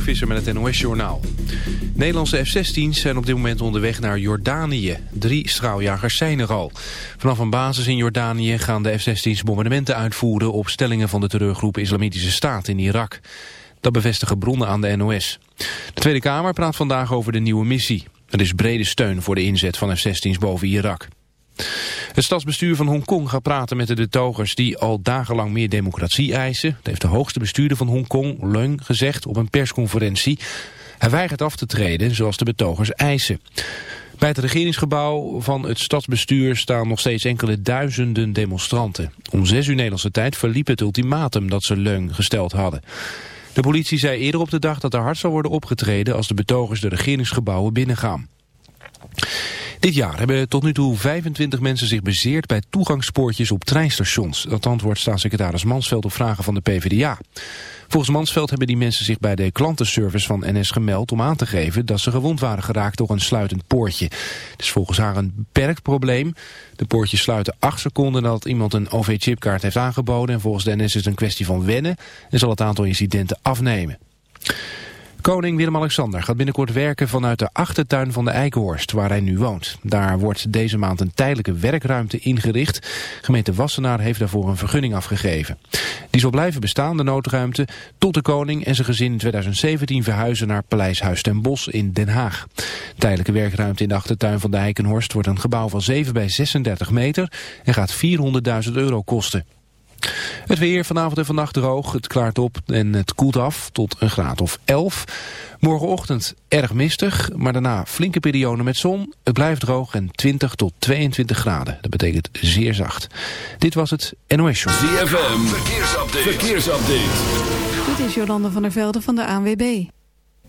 Visser met het NOS-journaal. Nederlandse F-16's zijn op dit moment onderweg naar Jordanië. Drie straaljagers zijn er al. Vanaf een basis in Jordanië gaan de F-16's bombardementen uitvoeren... op stellingen van de terreurgroep Islamitische Staat in Irak. Dat bevestigen bronnen aan de NOS. De Tweede Kamer praat vandaag over de nieuwe missie. Er is brede steun voor de inzet van F-16's boven Irak. Het stadsbestuur van Hongkong gaat praten met de betogers die al dagenlang meer democratie eisen. Dat heeft de hoogste bestuurder van Hongkong, Leung, gezegd op een persconferentie. Hij weigert af te treden zoals de betogers eisen. Bij het regeringsgebouw van het stadsbestuur staan nog steeds enkele duizenden demonstranten. Om zes uur Nederlandse tijd verliep het ultimatum dat ze Leung gesteld hadden. De politie zei eerder op de dag dat er hard zou worden opgetreden als de betogers de regeringsgebouwen binnengaan. Dit jaar hebben tot nu toe 25 mensen zich bezeerd bij toegangspoortjes op treinstations. Dat antwoordt staatssecretaris Mansveld op vragen van de PvdA. Volgens Mansveld hebben die mensen zich bij de klantenservice van NS gemeld om aan te geven dat ze gewond waren geraakt door een sluitend poortje. Het is volgens haar een beperkt probleem. De poortjes sluiten 8 seconden nadat iemand een OV-chipkaart heeft aangeboden en volgens de NS is het een kwestie van wennen en zal het aantal incidenten afnemen. Koning Willem-Alexander gaat binnenkort werken vanuit de achtertuin van de Eikenhorst, waar hij nu woont. Daar wordt deze maand een tijdelijke werkruimte ingericht. Gemeente Wassenaar heeft daarvoor een vergunning afgegeven. Die zal blijven bestaan, de noodruimte, tot de koning en zijn gezin in 2017 verhuizen naar Paleis Huis ten Bosch in Den Haag. Tijdelijke werkruimte in de achtertuin van de Eikenhorst wordt een gebouw van 7 bij 36 meter en gaat 400.000 euro kosten. Het weer vanavond en vannacht droog. Het klaart op en het koelt af tot een graad of 11. Morgenochtend erg mistig, maar daarna flinke periode met zon. Het blijft droog en 20 tot 22 graden. Dat betekent zeer zacht. Dit was het NOS Show. ZFM, verkeersupdate. verkeersupdate. Dit is Jolande van der Velde van de ANWB.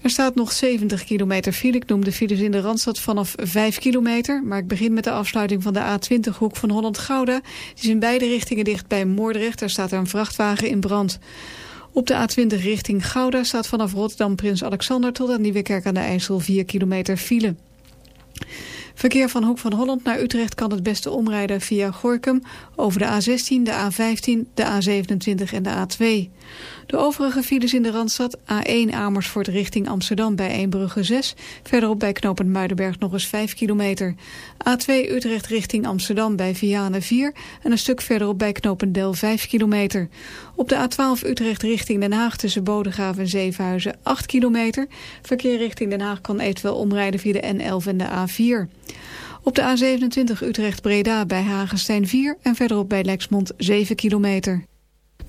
Er staat nog 70 kilometer file. Ik noem de files in de Randstad vanaf 5 kilometer. Maar ik begin met de afsluiting van de A20-hoek van Holland-Gouda. Die is in beide richtingen dicht bij Moordrecht. Daar staat er een vrachtwagen in brand. Op de A20 richting Gouda staat vanaf Rotterdam Prins Alexander... tot aan Nieuwekerk aan de IJssel 4 kilometer file. Verkeer van Hoek van Holland naar Utrecht kan het beste omrijden via Gorkum... over de A16, de A15, de A27 en de A2. De overige files in de Randstad A1 Amersfoort richting Amsterdam bij Eembrugge 6. Verderop bij knooppunt Muidenberg nog eens 5 kilometer. A2 Utrecht richting Amsterdam bij Vianen 4. En een stuk verderop bij Knopendel 5 kilometer. Op de A12 Utrecht richting Den Haag tussen Bodegraven en Zevenhuizen 8 kilometer. Verkeer richting Den Haag kan eventueel omrijden via de N11 en de A4. Op de A27 Utrecht-Breda bij Hagenstein 4 en verderop bij Lexmond 7 kilometer.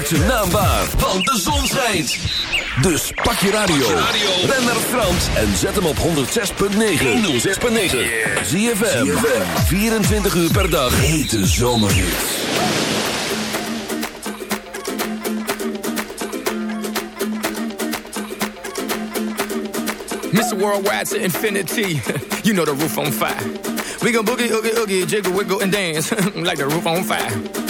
maakt zijn naam waar. Want de zon schijnt. Dus pak je radio. Ben naar Frans en zet hem op 106.9. 106.9. Zie je 24 uur per dag. Hete zomerhit. Mr. Worldwide to infinity. you know the roof on fire. We gon' boogie, oogie, oogie, jiggle, wiggle, and dance like the roof on fire.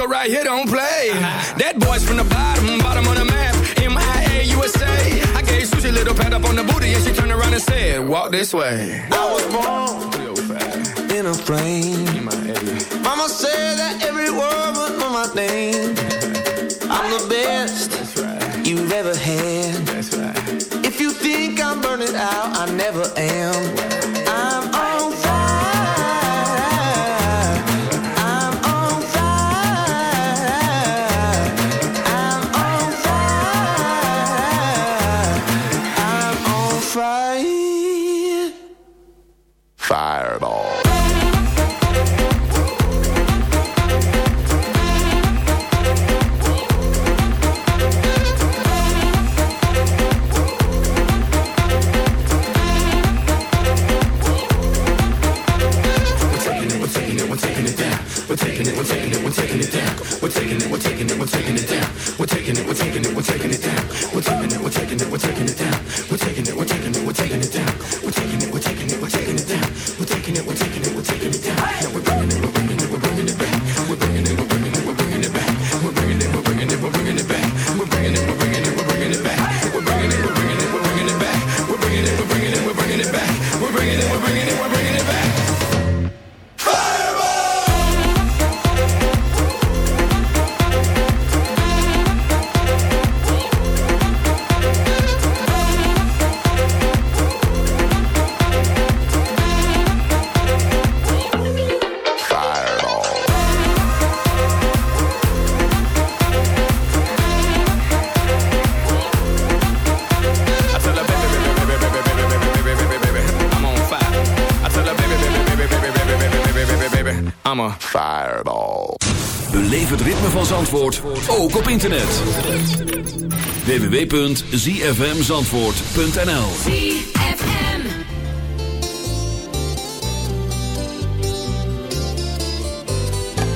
Learn that this shit go right here don't play. That boy's from the bottom, bottom of the map, M-I-A, USA. I gave Susie a little pat up on the booty, and she turned around and said, walk this way. I was born in a plane. Mama said that every word would know my name. I'm the best you've ever had. If you think I'm burning out, I never am. I'm I'm a fireball. Beleef het ritme van Zandvoort, ook op internet. www.zfmzandvoort.nl ZFM.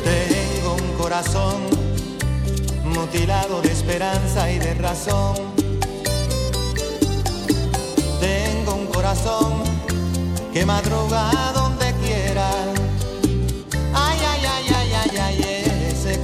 Tengo un corazón mutilado de esperanza y de razón. Tengo un corazón que madruga donde quiera.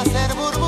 hacer burbujas.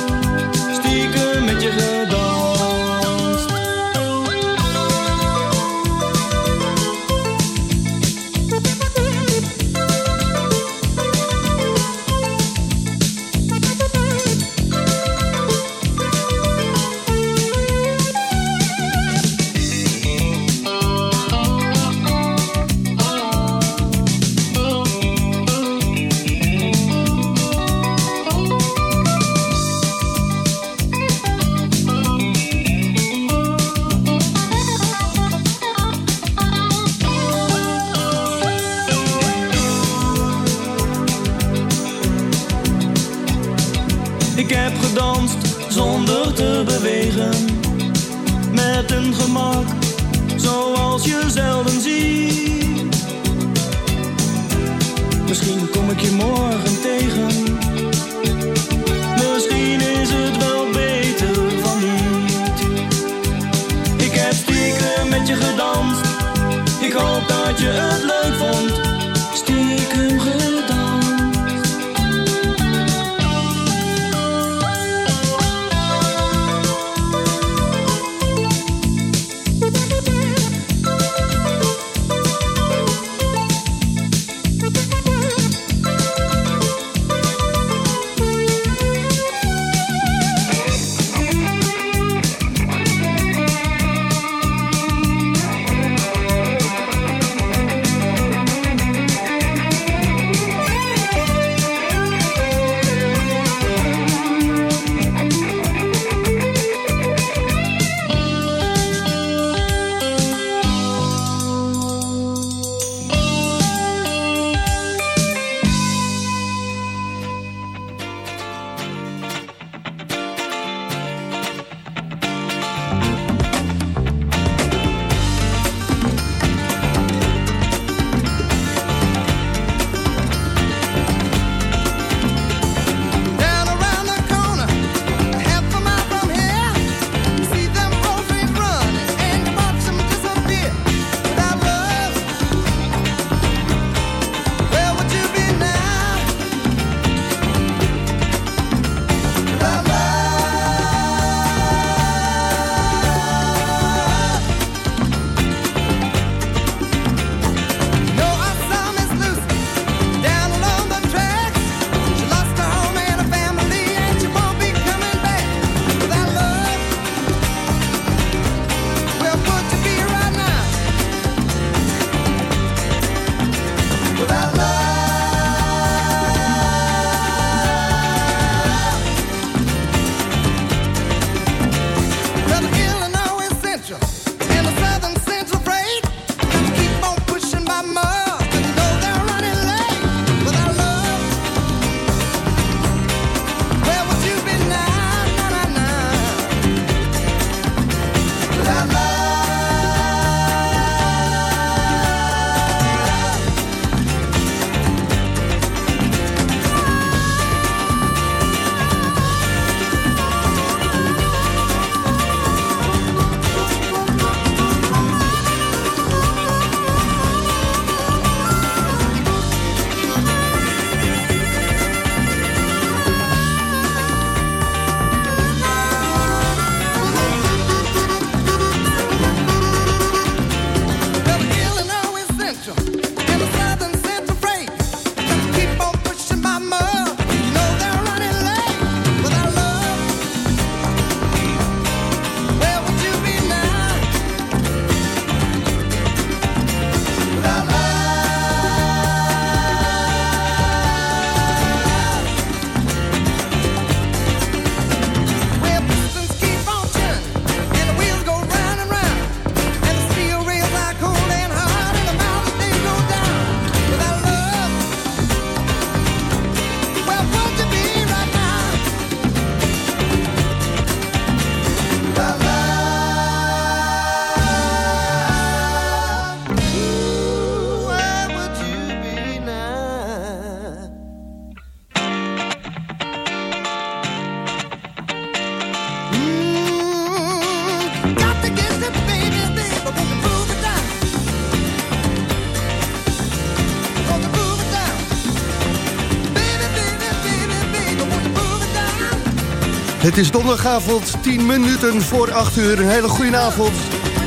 is donderdagavond, 10 minuten voor 8 uur. Een hele goede avond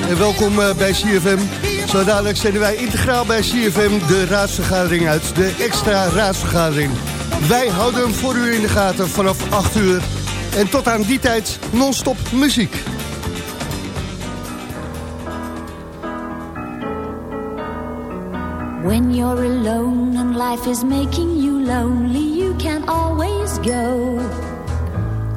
en welkom eh, bij CFM. Zo dadelijk zenden wij integraal bij CFM de raadsvergadering uit, de extra raadsvergadering. Wij houden voor u in de gaten vanaf 8 uur. En tot aan die tijd non-stop muziek. When you're alone and life is making you lonely, you can always go.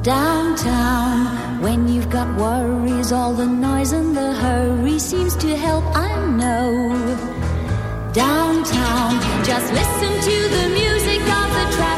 downtown. When you've got worries all the noise and the hurry seems to help i know. Downtown just listen to the music of the traffic.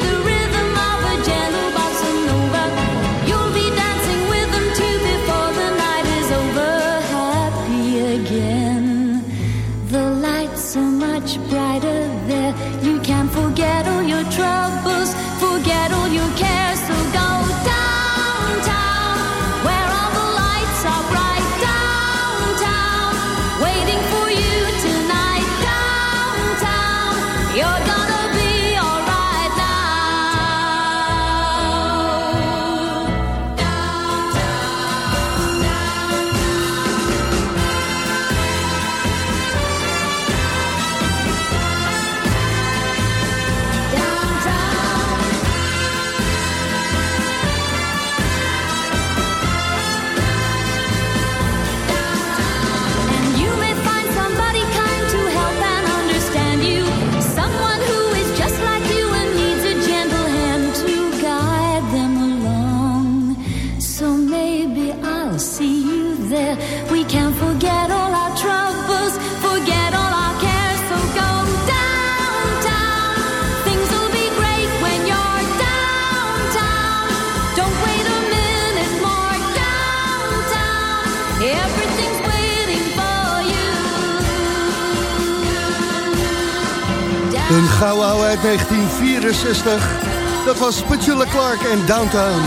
1964. Dat was Petula Clark en Downtown.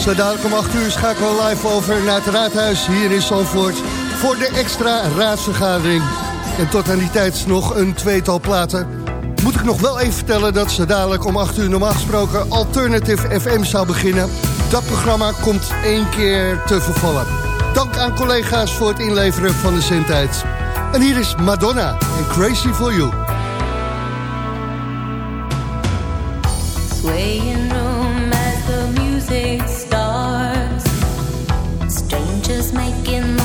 Zo dadelijk om 8 uur schakelen we live over naar het raadhuis hier in Zandvoort... voor de extra raadsvergadering. En tot aan die tijd nog een tweetal platen. Moet ik nog wel even vertellen dat ze dadelijk om 8 uur normaal gesproken... Alternative FM zou beginnen. Dat programma komt één keer te vervallen. Dank aan collega's voor het inleveren van de zendtijd. En hier is Madonna en Crazy For You. Making